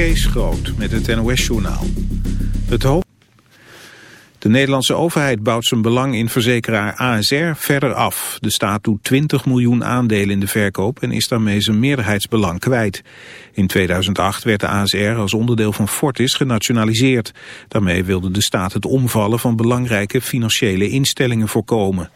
Kees Groot met het NOS-journaal. Het hoop... De Nederlandse overheid bouwt zijn belang in verzekeraar ASR verder af. De staat doet 20 miljoen aandelen in de verkoop en is daarmee zijn meerderheidsbelang kwijt. In 2008 werd de ASR als onderdeel van Fortis genationaliseerd. Daarmee wilde de staat het omvallen van belangrijke financiële instellingen voorkomen.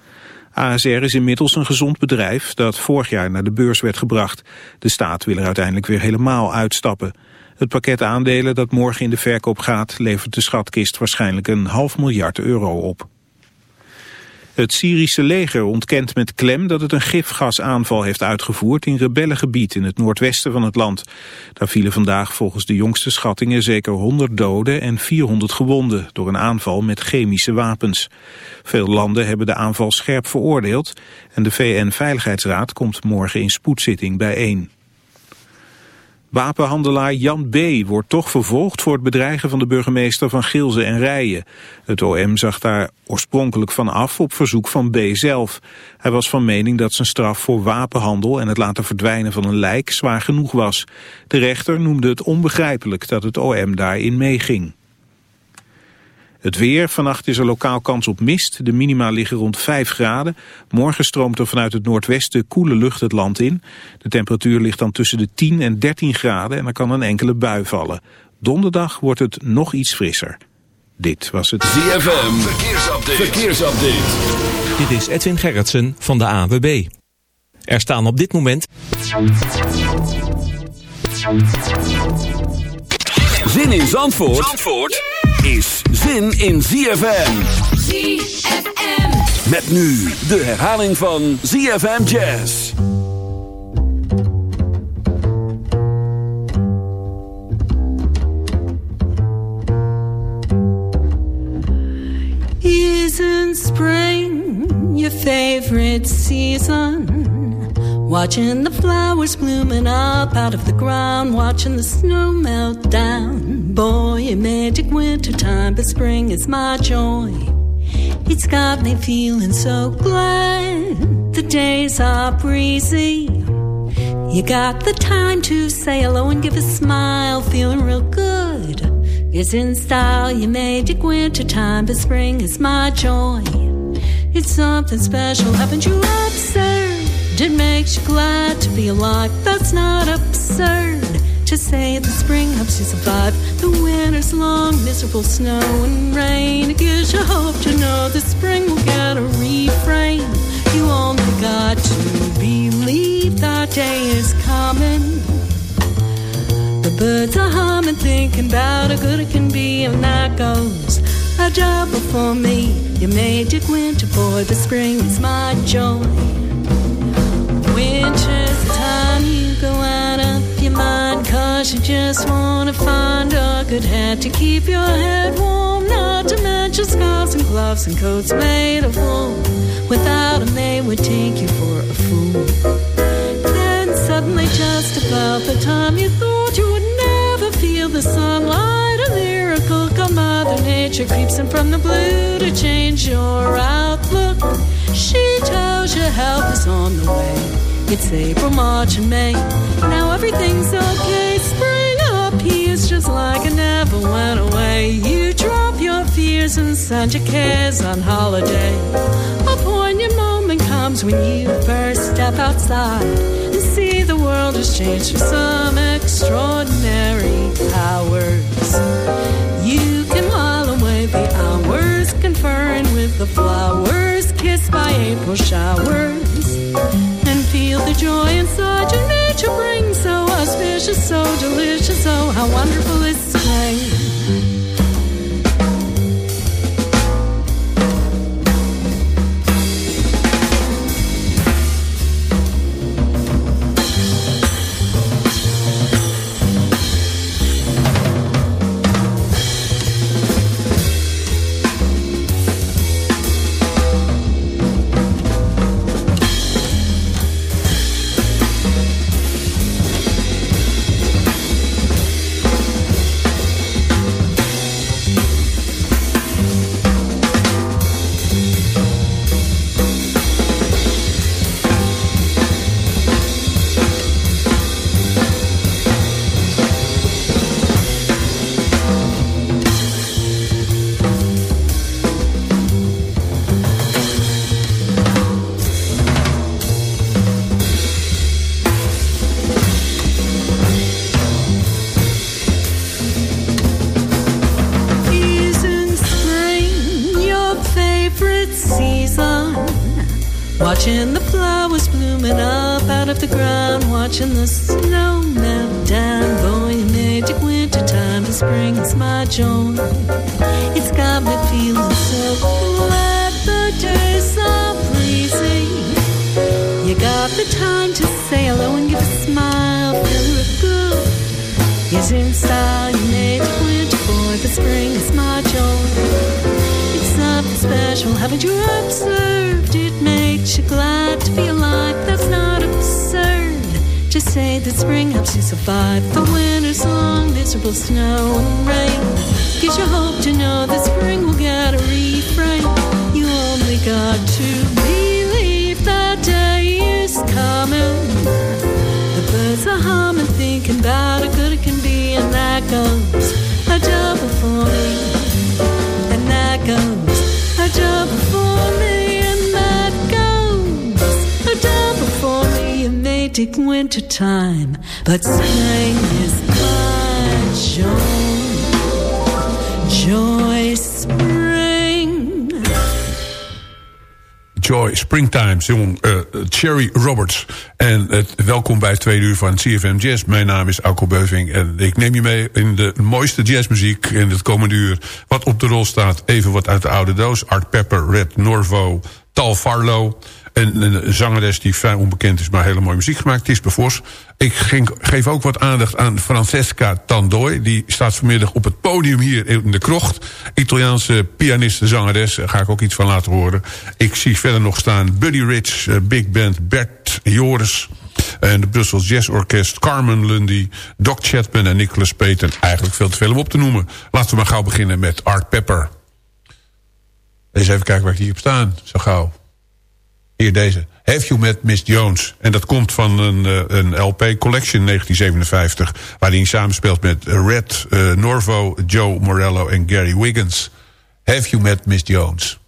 ASR is inmiddels een gezond bedrijf dat vorig jaar naar de beurs werd gebracht. De staat wil er uiteindelijk weer helemaal uitstappen. Het pakket aandelen dat morgen in de verkoop gaat levert de schatkist waarschijnlijk een half miljard euro op. Het Syrische leger ontkent met klem dat het een gifgasaanval heeft uitgevoerd in rebellengebied in het noordwesten van het land. Daar vielen vandaag volgens de jongste schattingen zeker 100 doden en 400 gewonden door een aanval met chemische wapens. Veel landen hebben de aanval scherp veroordeeld en de VN-veiligheidsraad komt morgen in spoedzitting bijeen. Wapenhandelaar Jan B. wordt toch vervolgd voor het bedreigen van de burgemeester van Gilze en Rijen. Het OM zag daar oorspronkelijk van af op verzoek van B. zelf. Hij was van mening dat zijn straf voor wapenhandel en het laten verdwijnen van een lijk zwaar genoeg was. De rechter noemde het onbegrijpelijk dat het OM daarin meeging. Het weer, vannacht is er lokaal kans op mist. De minima liggen rond 5 graden. Morgen stroomt er vanuit het noordwesten koele lucht het land in. De temperatuur ligt dan tussen de 10 en 13 graden en er kan een enkele bui vallen. Donderdag wordt het nog iets frisser. Dit was het ZFM Verkeersupdate. Verkeersupdate. Dit is Edwin Gerritsen van de AWB. Er staan op dit moment... Zin in Zandvoort? Zandvoort? is zin in ZFM. ZFM. Met nu de herhaling van ZFM Jazz. Isn't spring your favorite season? Watching the flowers blooming up out of the ground, watching the snow melt down. Boy, a magic winter time, but spring is my joy. It's got me feeling so glad. The days are breezy. You got the time to say hello and give a smile, feeling real good. It's in style, your magic winter time, but spring is my joy. It's something special, haven't you observed? It makes you glad to be alive. That's not absurd to say the spring helps you survive the winter's long, miserable snow and rain. It gives you hope to know the spring will get a refrain. You only got to believe that day is coming. The birds are humming, thinking about how good it can be, and that goes a double for me. Your magic winter boy, the spring is my joy. Winter's time. You go out of your mind Cause you just wanna find a good hat To keep your head warm. Not to mention scarves and gloves and coats made of wool. Without them they would take you for a fool. Then suddenly just about the time you thought you would never feel the sunlight A miracle come Mother Nature creeps in from the blue To change your outlook. She tells you help is on the way it's April, March, and May. Now everything's okay. Spring up appears just like it never went away. You drop your fears and send your cares on holiday. A poignant moment comes when you first step outside and see the world has changed for some extraordinary hours. You can while away the hours, conferring with the flowers, kissed by April showers feel the joy inside your nature brings. So auspicious, so delicious, oh, how wonderful is spring. Watching the snow melt down. Boy, magic winter time, the spring is my joy. It's got me feeling so glad the days are freezing. You got the time to say hello and give a smile, feel her good. Is in style, you magic winter boy, the spring is my joy. It's something special, haven't you observed? Spring helps you survive the winter's long, miserable snow and rain. Gives you hope to know that spring will get a refrain. You only got to believe that day is coming. The birds are humming, thinking about how good it can be, and that goes a double for me. And that goes a double winter time, but spring is joy. Joy spring. Joy, Springtime, zong eh, Cherry Roberts. En welkom bij het tweede uur van CFM Jazz. Mijn naam is Alko Beuving en ik neem je mee in de mooiste jazzmuziek in het komende uur. Wat op de rol staat, even wat uit de oude doos. Art Pepper, Red Norvo, Tal Farlow. En een zangeres die vrij onbekend is, maar hele mooie muziek gemaakt. Tis Bevos. Ik geef ook wat aandacht aan Francesca Tandoi. Die staat vanmiddag op het podium hier in de krocht. Italiaanse pianiste, zangeres. Daar ga ik ook iets van laten horen. Ik zie verder nog staan Buddy Rich, eh, Big Band, Bert Joris... En de Brussels Jazz Orkest, Carmen Lundy, Doc Chapman en Nicholas Peten. Eigenlijk veel te veel om op te noemen. Laten we maar gauw beginnen met Art Pepper. Eens even kijken waar ik hier op staan. Zo gauw. Hier deze. Have You Met Miss Jones. En dat komt van een, eh, een LP Collection 1957... waarin hij samenspeelt met Red uh, Norvo, Joe Morello en Gary Wiggins. Have You Met Miss Jones.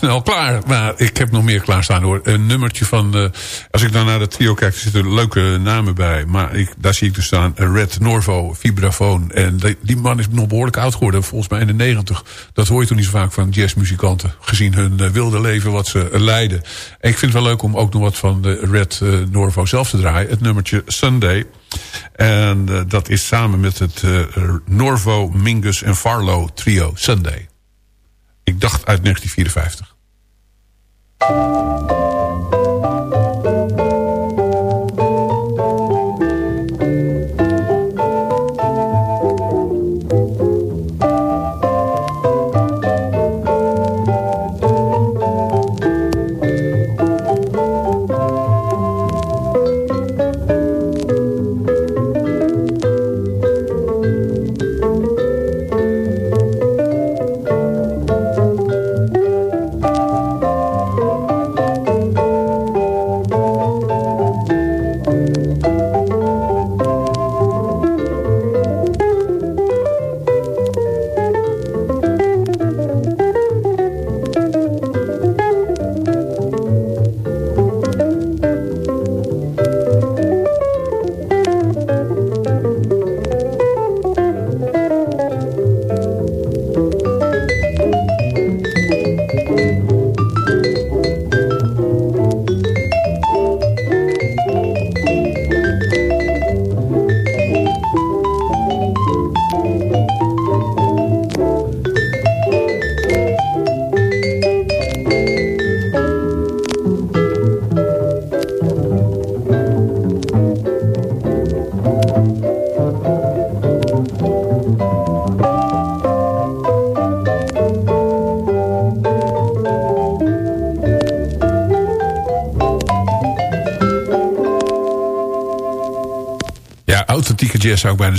Snel klaar. Maar ik heb nog meer klaarstaan hoor. Een nummertje van... Uh, als ik dan naar het trio kijk, er zitten leuke namen bij. Maar ik, daar zie ik dus staan Red Norvo, vibrafoon. En die, die, man is nog behoorlijk oud geworden. Volgens mij in de negentig. Dat hoor je toen niet zo vaak van jazzmuzikanten. Gezien hun uh, wilde leven wat ze uh, leiden. En ik vind het wel leuk om ook nog wat van de Red Norvo zelf te draaien. Het nummertje Sunday. En dat is samen met het Norvo, Mingus en Farlow trio Sunday. Ik dacht uit 1954.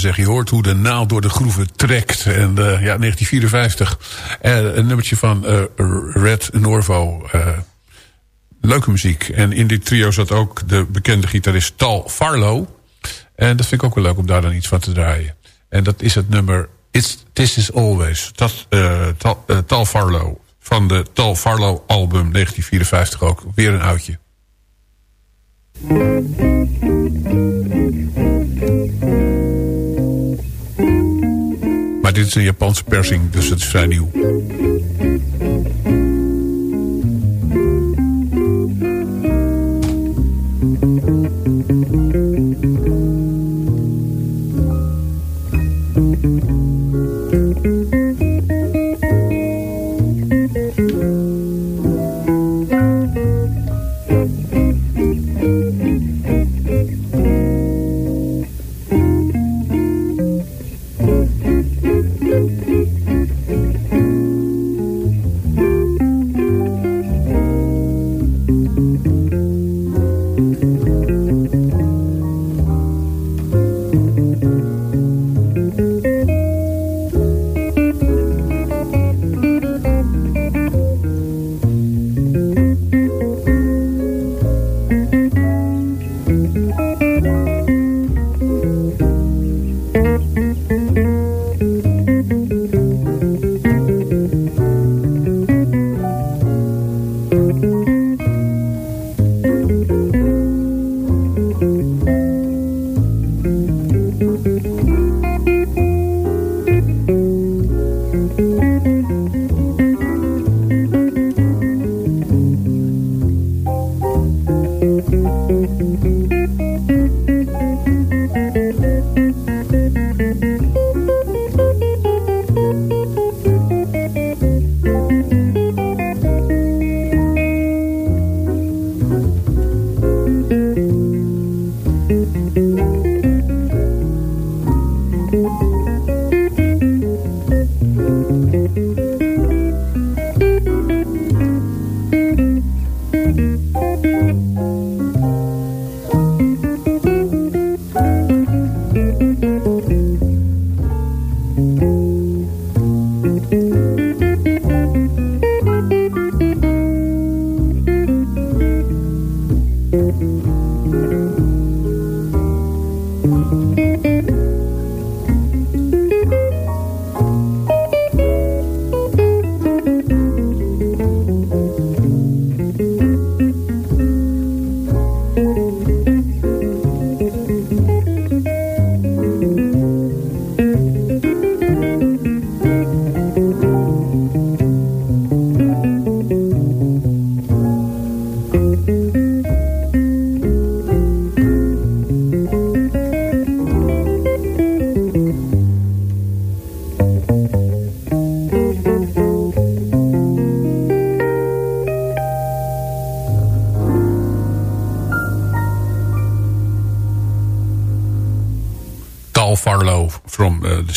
Zeggen. Je hoort hoe de naald door de groeven trekt. En uh, ja, 1954. Uh, een nummertje van uh, Red Norvo. leuke muziek. En in dit trio zat ook de bekende gitarist Tal Farlow. En dat vind ik ook wel leuk om daar dan iets van te draaien. En dat is het nummer It's, This Is Always. Dat, Tal, Tal Farlow. Van de Tal Farlow album 1954 ook. Weer een oudje. Dit is een Japanse persing, dus het is vrij nieuw.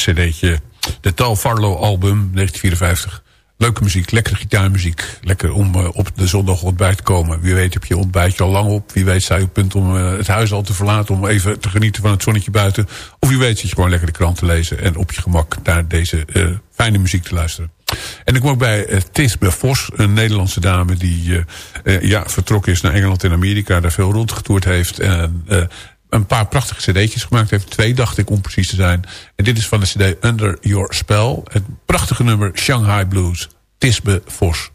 Cd'tje... De Tal Farlow album 1954. Leuke muziek, lekkere gitaarmuziek. Lekker om uh, op de zondag ontbijt te komen. Wie weet heb je ontbijtje al lang op. Wie weet sta je op punt om uh, het huis al te verlaten... om even te genieten van het zonnetje buiten. Of wie weet zit je gewoon lekker de krant te lezen... en op je gemak naar deze uh, fijne muziek te luisteren. En ik kom ook bij uh, Tisbe Vos, een Nederlandse dame... die ja, vertrokken is naar Engeland en Amerika... daar veel rondgetoerd heeft... En, een paar prachtige cd'tjes gemaakt heeft. Twee dacht ik om precies te zijn. En dit is van de cd Under Your Spell. Het prachtige nummer Shanghai Blues. Tisbe Vos.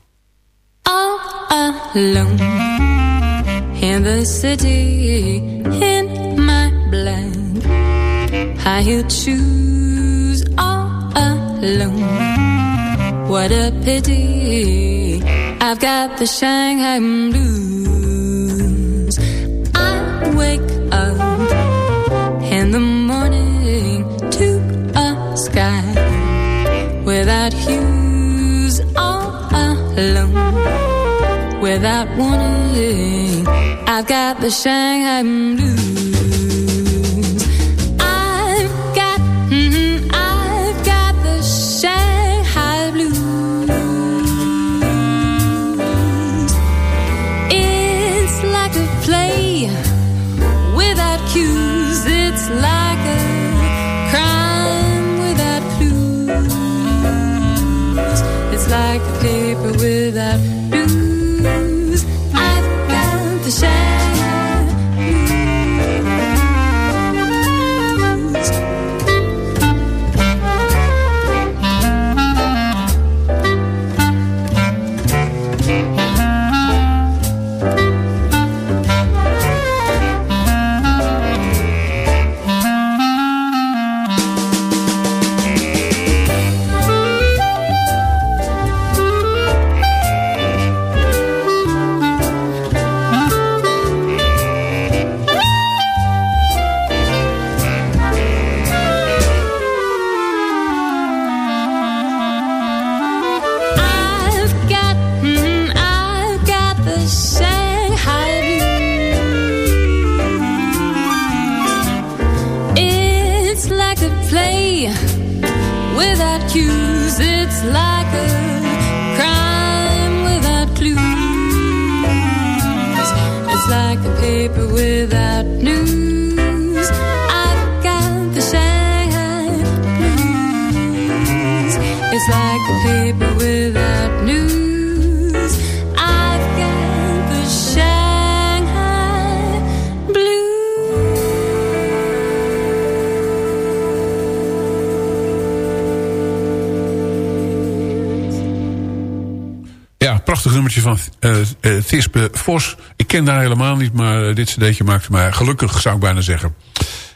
In the city in my. What a pity. I've got the Shanghai blues. without Hughes all alone, without warning. I've got the Shanghai blues. I've got, mm-hmm, I've got the Shanghai blues. It's like a play without cues. It's like van uh, uh, Vos. Ik ken haar helemaal niet, maar uh, dit cd'tje maakte mij gelukkig, zou ik bijna zeggen.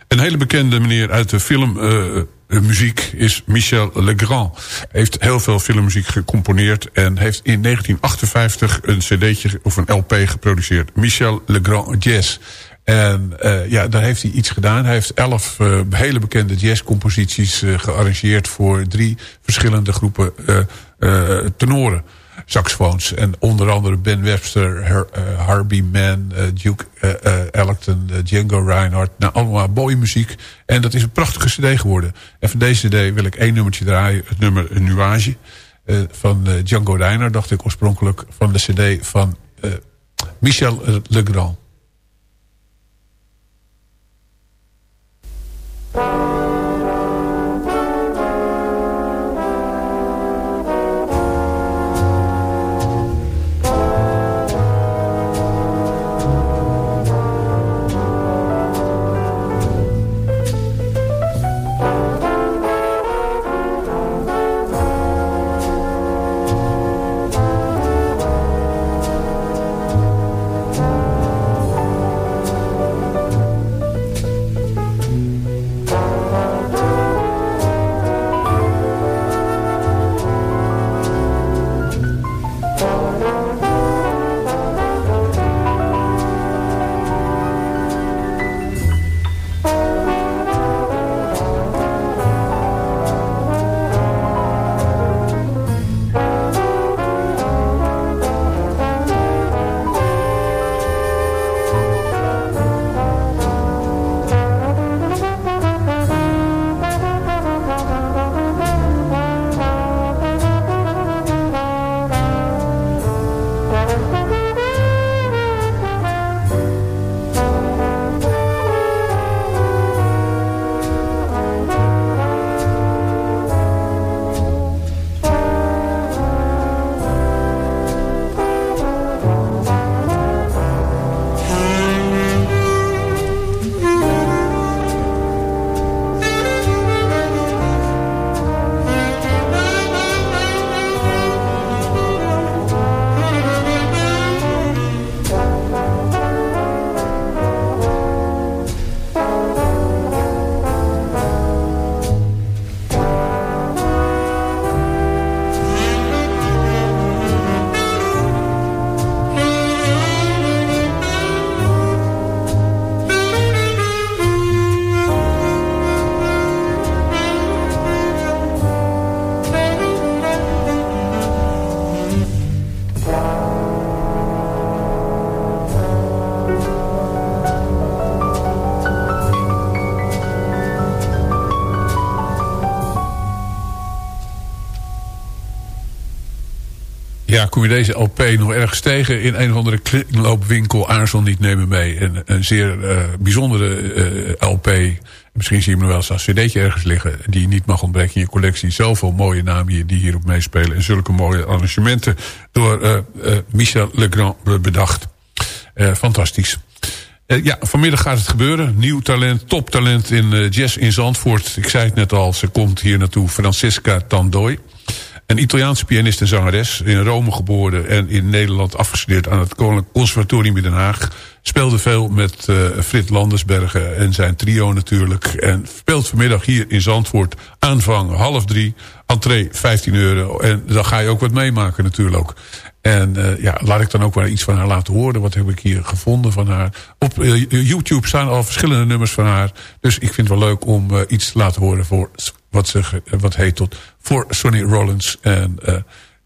Een hele bekende meneer uit de filmmuziek is Michel Legrand. Heeft heel veel filmmuziek gecomponeerd... en heeft in 1958 een cd'tje of een LP geproduceerd. Michel Legrand Jazz. En ja, daar heeft hij iets gedaan. Hij heeft elf hele bekende jazzcomposities uh, gearrangeerd... voor drie verschillende groepen tenoren saxofoons. En onder andere Ben Webster, Her, uh, Harvey Mann, uh, Duke uh, Ellington, Django Reinhardt. Nou, allemaal mooie muziek. En dat is een prachtige cd geworden. En van deze cd wil ik één nummertje draaien. Het nummer Nuage van Django Reinhardt, dacht ik oorspronkelijk. Van de cd van Michel Legrand. Kom je deze LP nog ergens tegen in een of andere kringloopwinkel, aarzel niet nemen mee. Een, een zeer uh, bijzondere uh, LP. Misschien zie je hem wel eens als cd'tje ergens liggen... die niet mag ontbreken in je collectie. Zoveel mooie namen hier die hierop meespelen. En zulke mooie arrangementen door uh, Michel Legrand bedacht. fantastisch. ja, vanmiddag gaat het gebeuren. Nieuw talent, toptalent in jazz in Zandvoort. Ik zei het net al, ze komt hier naartoe. Francisca Tandooi. Een Italiaanse pianist en zangeres. In Rome geboren en in Nederland afgestudeerd aan het Koninklijk Conservatorium in Den Haag. Speelde veel met uh, Frit Landersbergen en zijn trio natuurlijk. En speelt vanmiddag hier in Zandvoort aanvang half drie. Entree 15 euro. En dan ga je ook wat meemaken natuurlijk. En uh, ja, laat ik dan ook wel iets van haar laten horen. Wat heb ik hier gevonden van haar. Op uh, YouTube staan al verschillende nummers van haar. Dus ik vind het wel leuk om iets te laten horen voor wat, ze, wat heet tot voor Sonny Rollins en uh,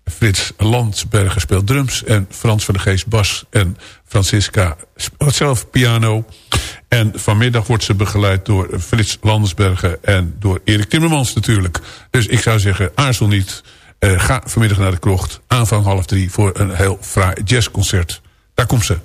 Frits Landsberger speelt drums en Frans van de Geest bas en Francisca speelt zelf piano. En vanmiddag wordt ze begeleid door Frits Landsberger en door Erik Timmermans natuurlijk. Dus ik zou zeggen, aarzel niet. Uh, ga vanmiddag naar de krocht, aanvang half drie... voor een heel fraai jazzconcert. Daar komt ze.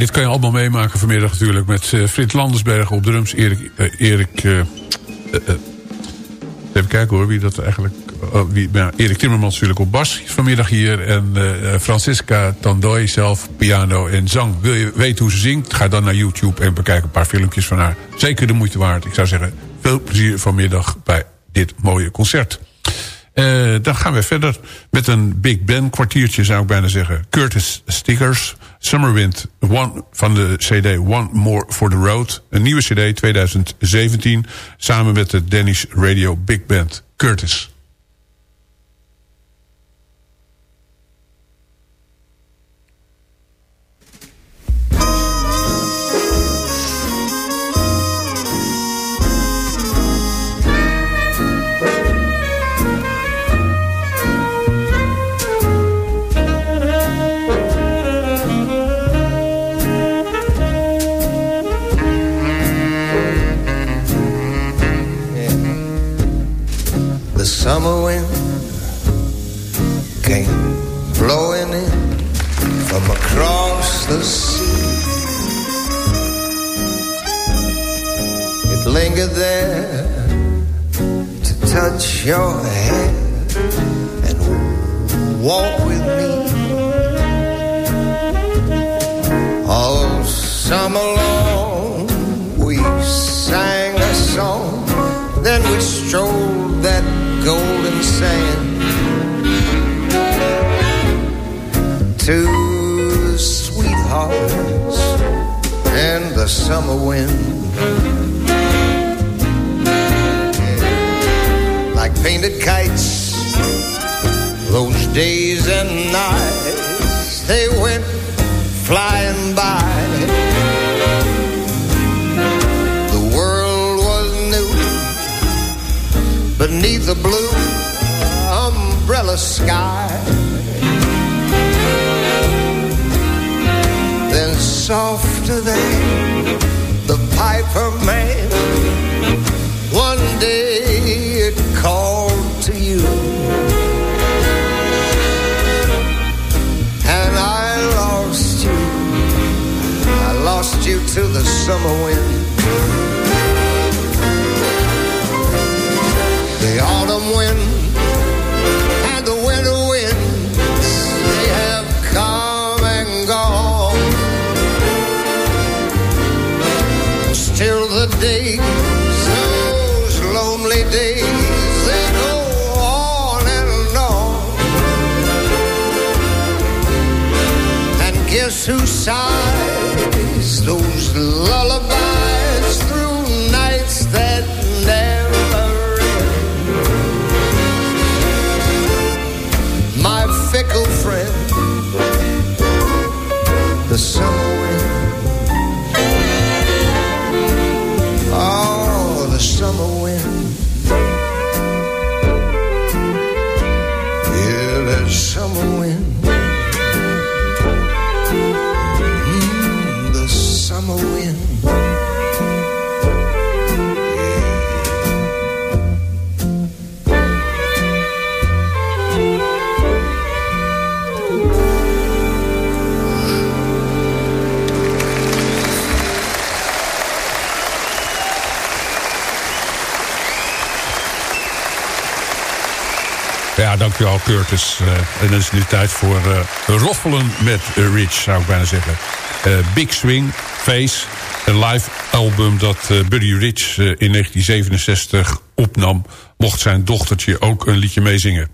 Dit kan je allemaal meemaken vanmiddag natuurlijk... met uh, Frits Landersberg op drums, Erik... Uh, Erik uh, even kijken hoor, wie dat eigenlijk... Oh, wie, ja, Erik Timmermans natuurlijk op bas vanmiddag hier... en Francisca Tandoy zelf piano en zang. Wil je weten hoe ze zingt? Ga dan naar YouTube en bekijk een paar filmpjes van haar. Zeker de moeite waard. Ik zou zeggen, veel plezier vanmiddag bij dit mooie concert. Dan gaan we verder met een Big Ben kwartiertje zou ik bijna zeggen. Curtis Stickers, Summerwind one, van de cd One More for the Road. Een nieuwe cd 2017 samen met de Danish Radio Big Band. Curtis. Curtis. Uh, en dan is nu tijd voor uh, roffelen met Rich, zou ik bijna zeggen. Big Swing, Face, een live album dat Buddy Rich in 1967 opnam... mocht zijn dochtertje ook een liedje meezingen.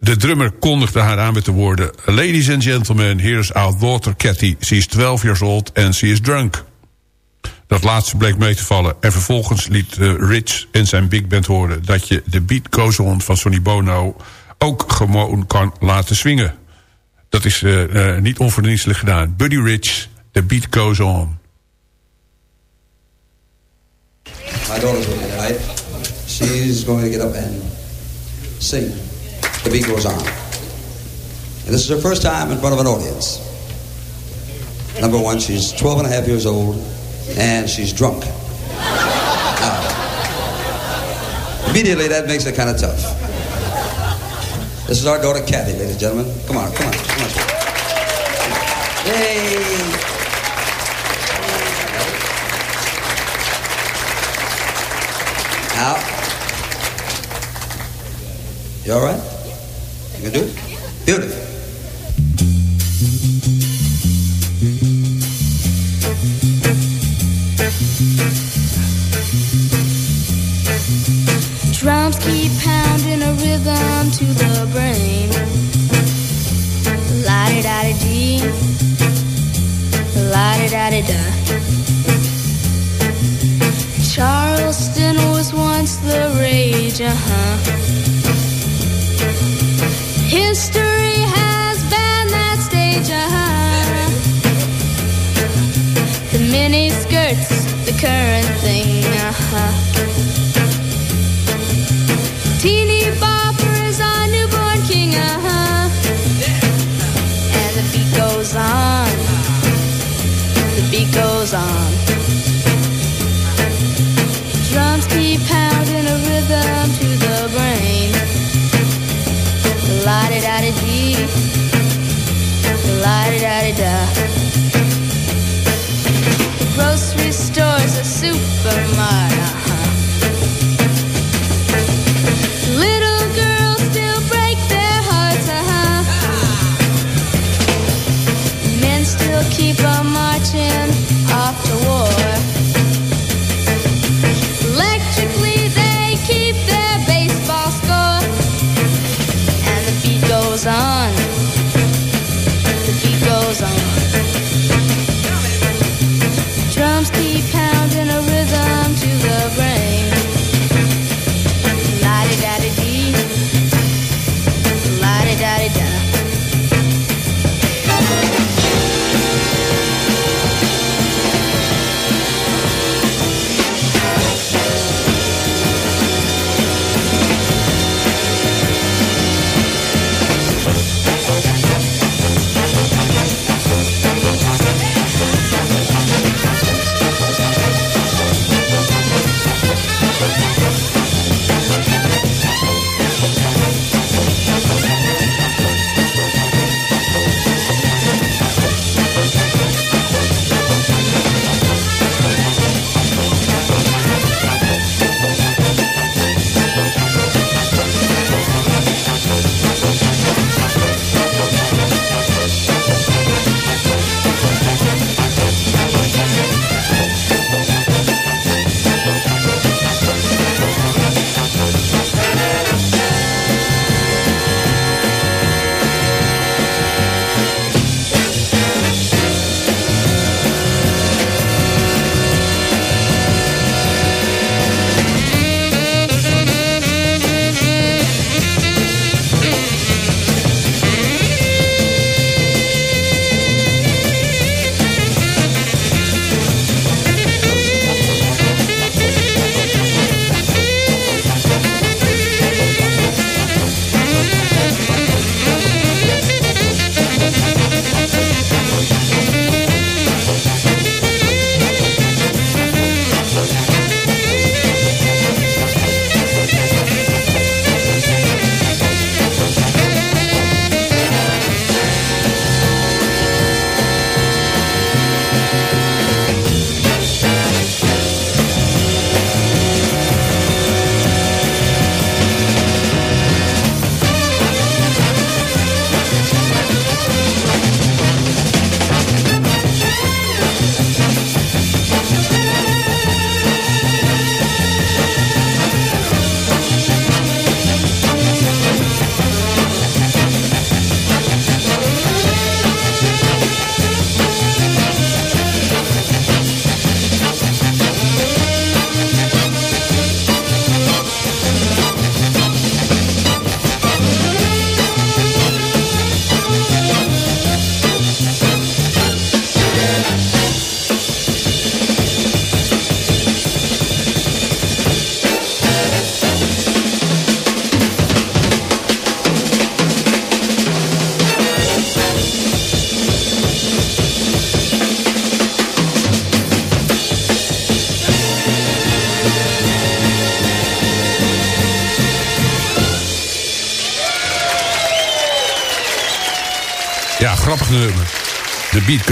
De drummer kondigde haar aan met de woorden... Ladies and gentlemen, here's our daughter Cathy. She is 12 years old and she is drunk. Dat laatste bleek mee te vallen. En vervolgens liet Rich en zijn big band horen... dat je de Beat Goes van Sonny Bono ook gewoon kan laten swingen. Dat is uh, uh, niet onverdienstelijk gedaan. Buddy Rich, The Beat Goes On. My daughter's with me tonight. She's going to get up and sing. The Beat Goes On. And this is her first time in front of an audience. Number one, she's 12 and a half years old... and she's drunk. Now, immediately that makes it kind of tough. This is our daughter Kathy, ladies and gentlemen. Come on, come on, come on. Yay! Out. You all right?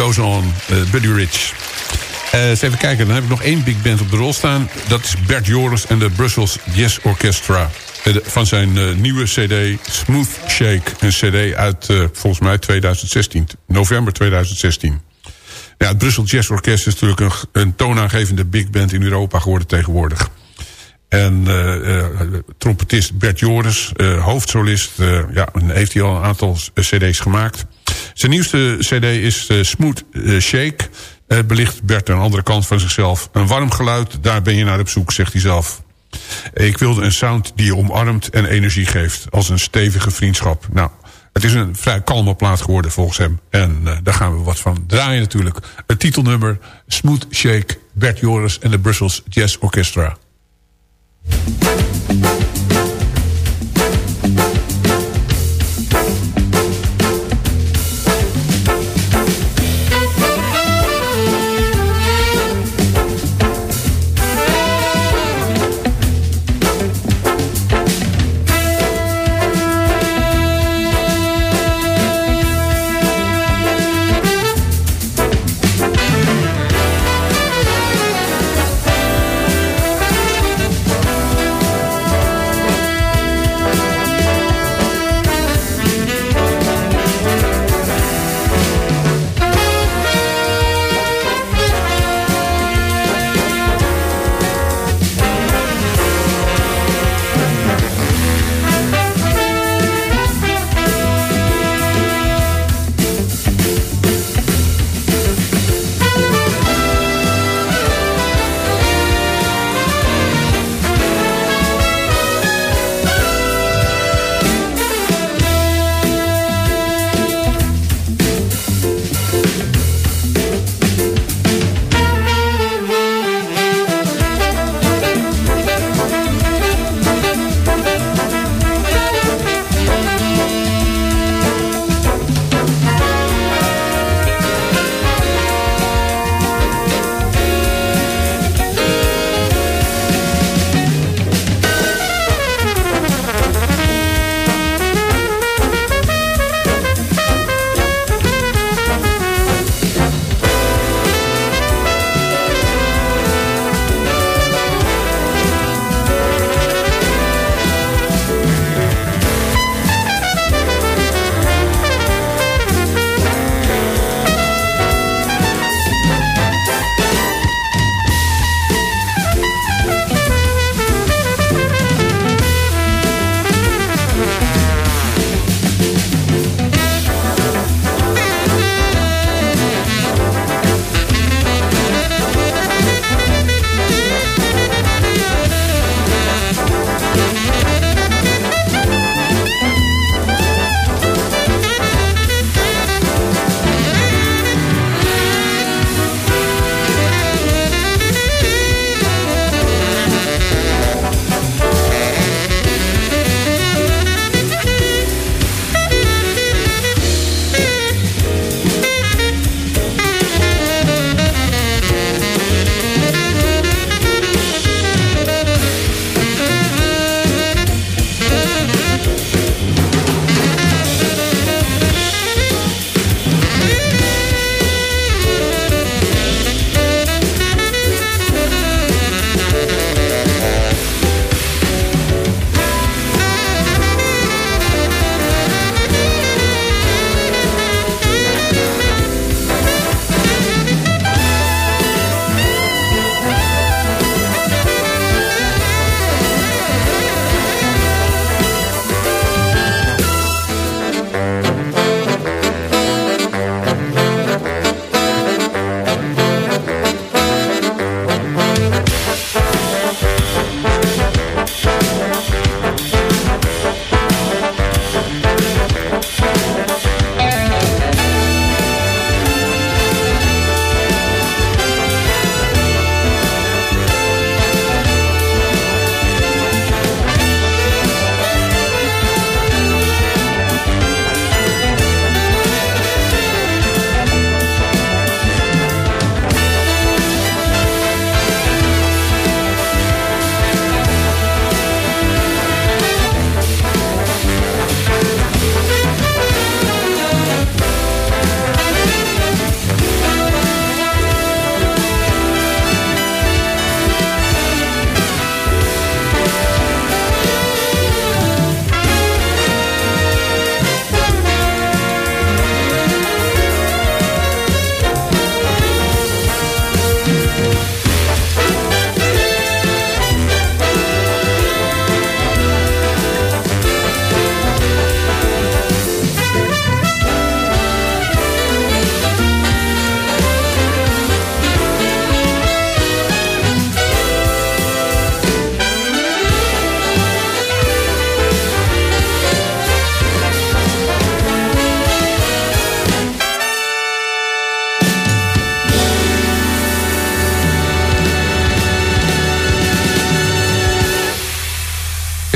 Goes On, eh, Buddy Rich. Eh, eens even kijken, dan heb ik nog één big band op de rol staan. Dat is Bert Joris en de Brussels Jazz Orchestra. eh, van zijn nieuwe cd Smooth Shake. Een cd uit volgens mij 2016, november 2016. Ja, het Brussel Jazz Orkest is natuurlijk een, een toonaangevende big band in Europa geworden tegenwoordig. En uh, uh, trompetist Bert Joris, uh, hoofdsolist, ja, heeft hij al een aantal cd's gemaakt. Zijn nieuwste cd is Smooth Shake. belicht Bert aan de andere kant van zichzelf. Een warm geluid, daar ben je naar op zoek, zegt hij zelf. Ik wilde een sound die je omarmt en energie geeft. Als een stevige vriendschap. Nou, het is een vrij kalme plaat geworden volgens hem. En daar gaan we wat van draaien natuurlijk. Het titelnummer Smooth Shake, Bert Joris en de Brussels Jazz Orchestra. thank you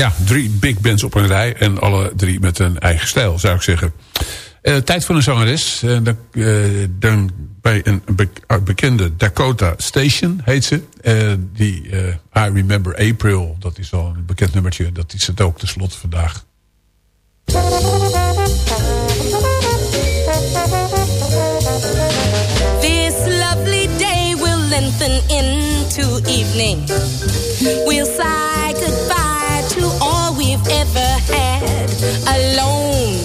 Ja, drie big bands op een rij. En alle drie met een eigen stijl, zou ik zeggen. Eh, tijd voor een zangeres. Dan, uh, dan bij een bekende Dakota Station heet ze. die I Remember April, dat is al een bekend nummertje. Dat is het ook tenslotte vandaag. This lovely day will lengthen into evening. We'll ever had alone.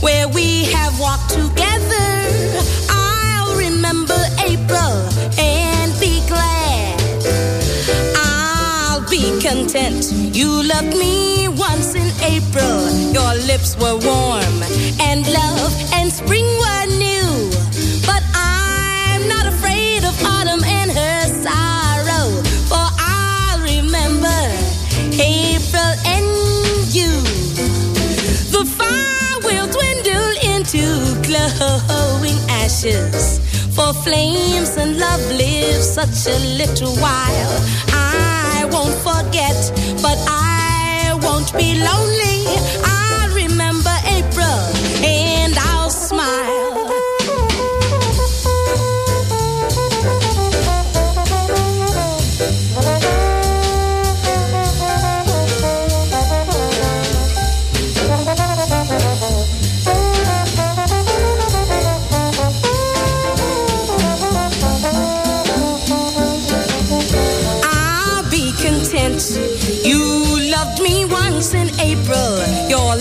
Where we have walked together, I'll remember April and be glad. I'll be content. You loved me once in April. Your lips were warm, and love and spring were new. But I'm not afraid of autumn and her sorrow, for I'll remember April into glowing ashes. For flames and love live such a little while. I won't forget, but I won't be lonely.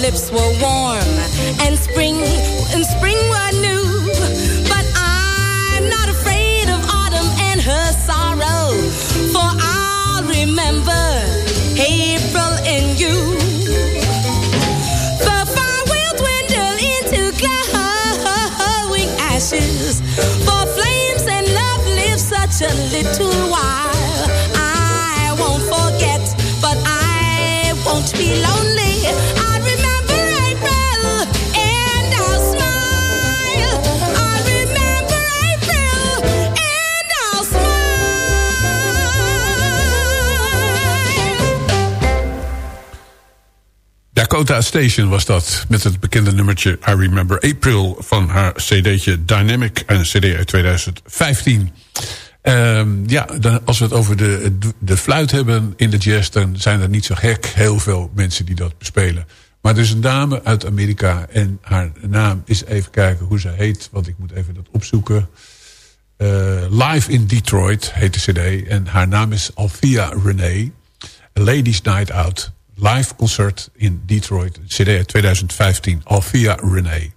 Lips were warm, and spring and spring were new. But I'm not afraid of autumn and her sorrow, for I'll remember April and you. The fire will dwindle into glowing ashes. For flames and love live such a little while. I won't forget, but I won't be lonely. Dakota Station was dat. Met het bekende nummertje I Remember April van haar cd'tje Dynamic. Een cd uit 2015. Ehm, ja, dan, als we het over de, de fluit hebben in de jazz... dan zijn er niet zo gek heel veel mensen die dat bespelen. Maar er is een dame uit Amerika en haar naam is even kijken hoe ze heet. Want ik moet even dat opzoeken. Eh, Live in Detroit heet de cd. En haar naam is Althea Renee. Ladies Night Out. Live concert in Detroit. CD uit 2015. Althea Renee.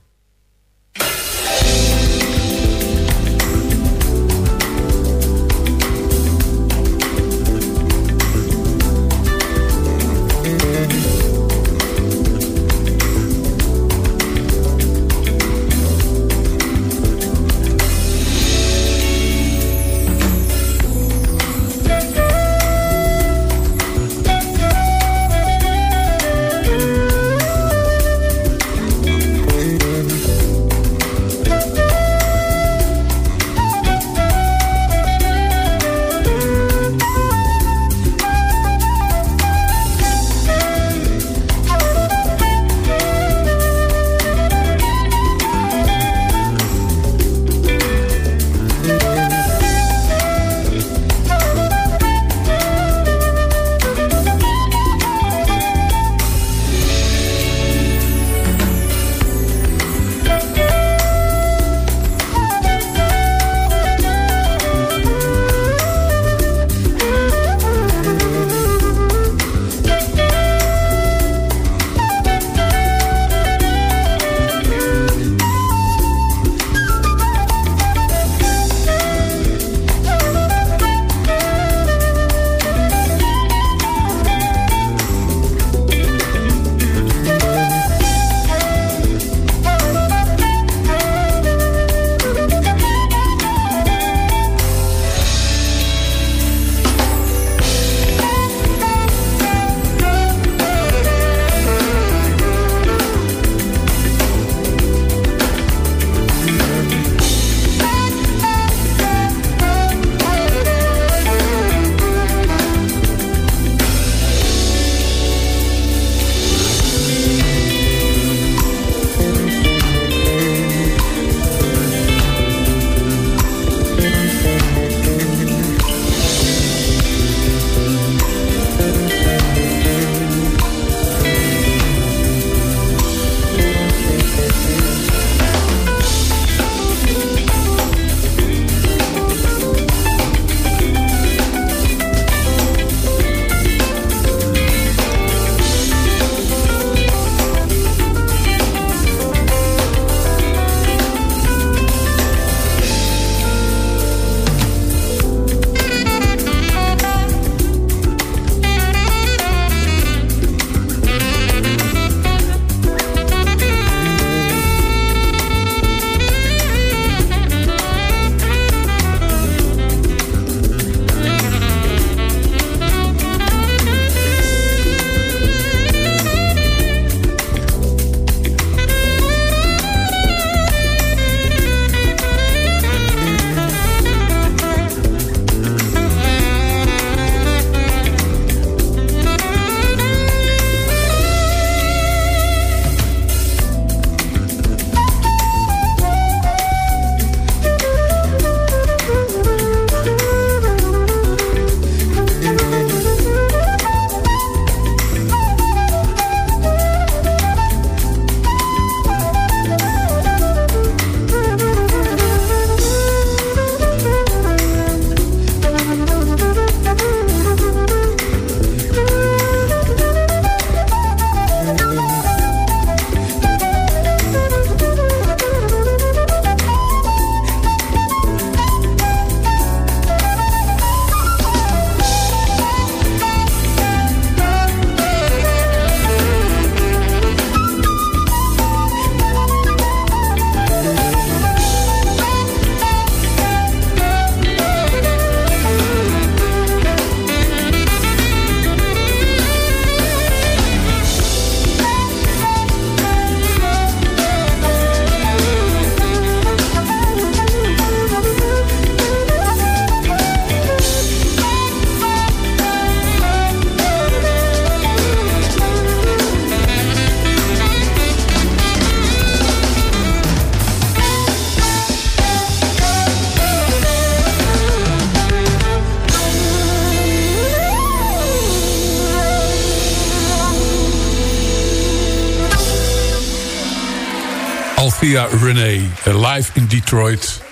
In Detroit.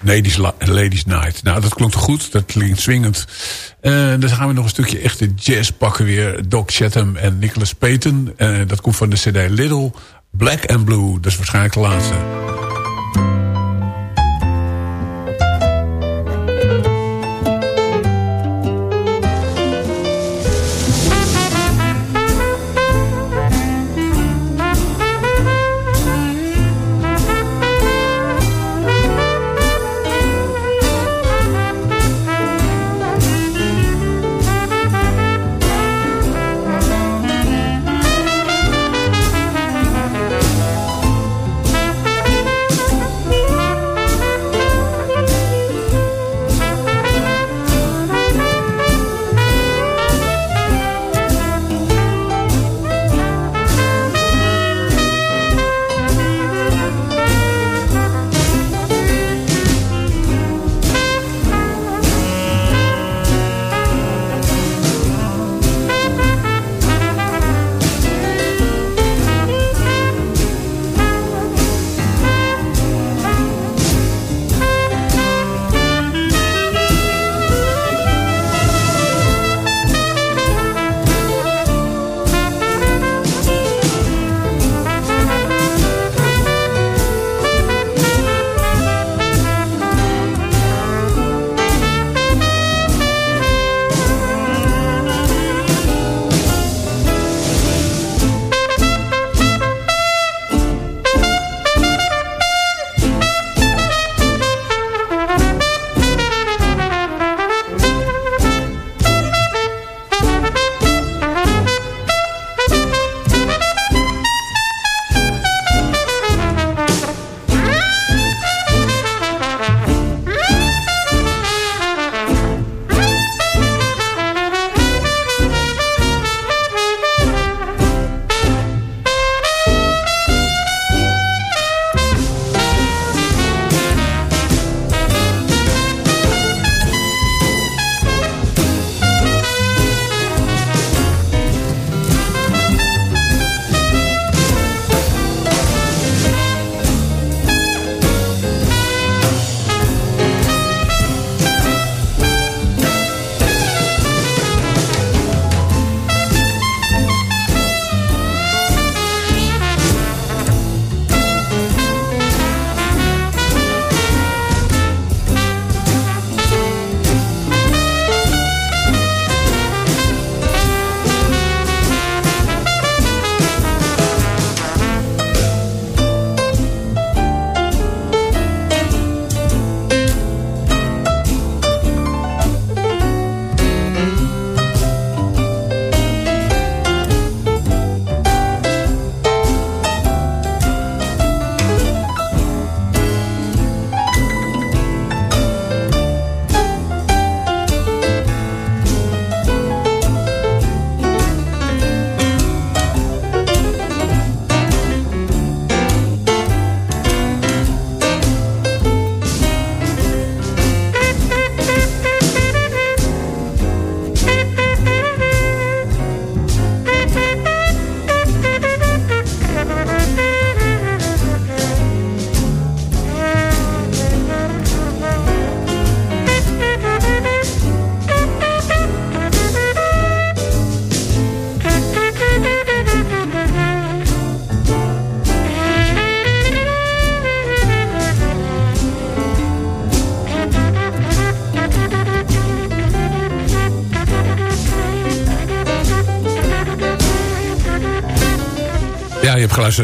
Ladies, Ladies Night. Nou, dat klonk goed. Dat klinkt swingend. Uh, dan gaan we nog een stukje echte jazz pakken weer. Doc Chatham en Nicholas Payton. Uh, dat komt van de cd Little. Black and Blue. Dat is waarschijnlijk de laatste.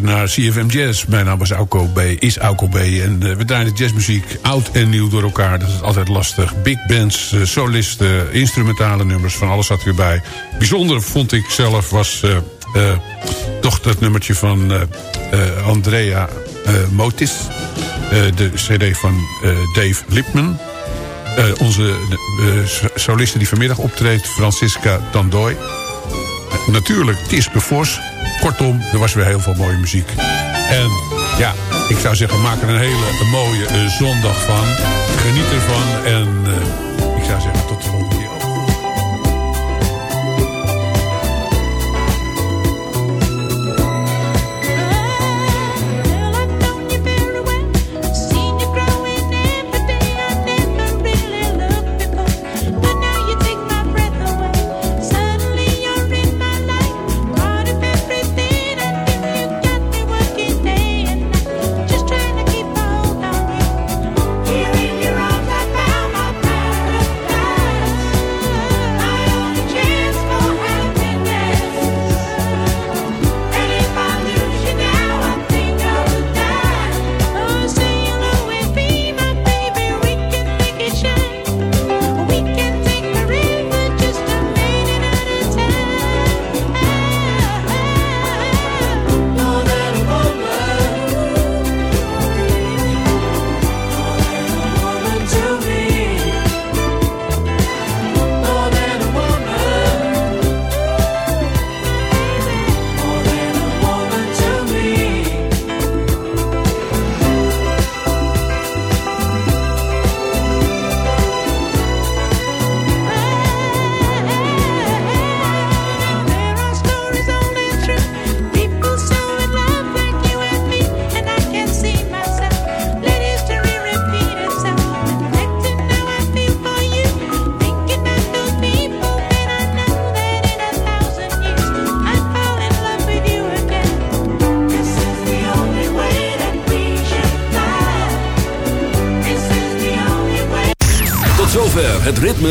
Naar CFM Jazz. Mijn naam is Auko B. Is Auko. En uh, we draaien jazzmuziek oud en nieuw door elkaar. Dat is altijd lastig. Big bands, uh, solisten, instrumentale nummers. Van alles zat bij. Bijzonder vond ik zelf was uh, toch dat nummertje van Andrea Motis. de cd van Dave Lipman. onze soliste die vanmiddag optreedt, Francisca Tandoy. natuurlijk Tis Bevos. Kortom, er was weer heel veel mooie muziek. En ja, ik zou zeggen, maak er een hele mooie uh, zondag van. Geniet ervan en uh, ik zou zeggen, tot de volgende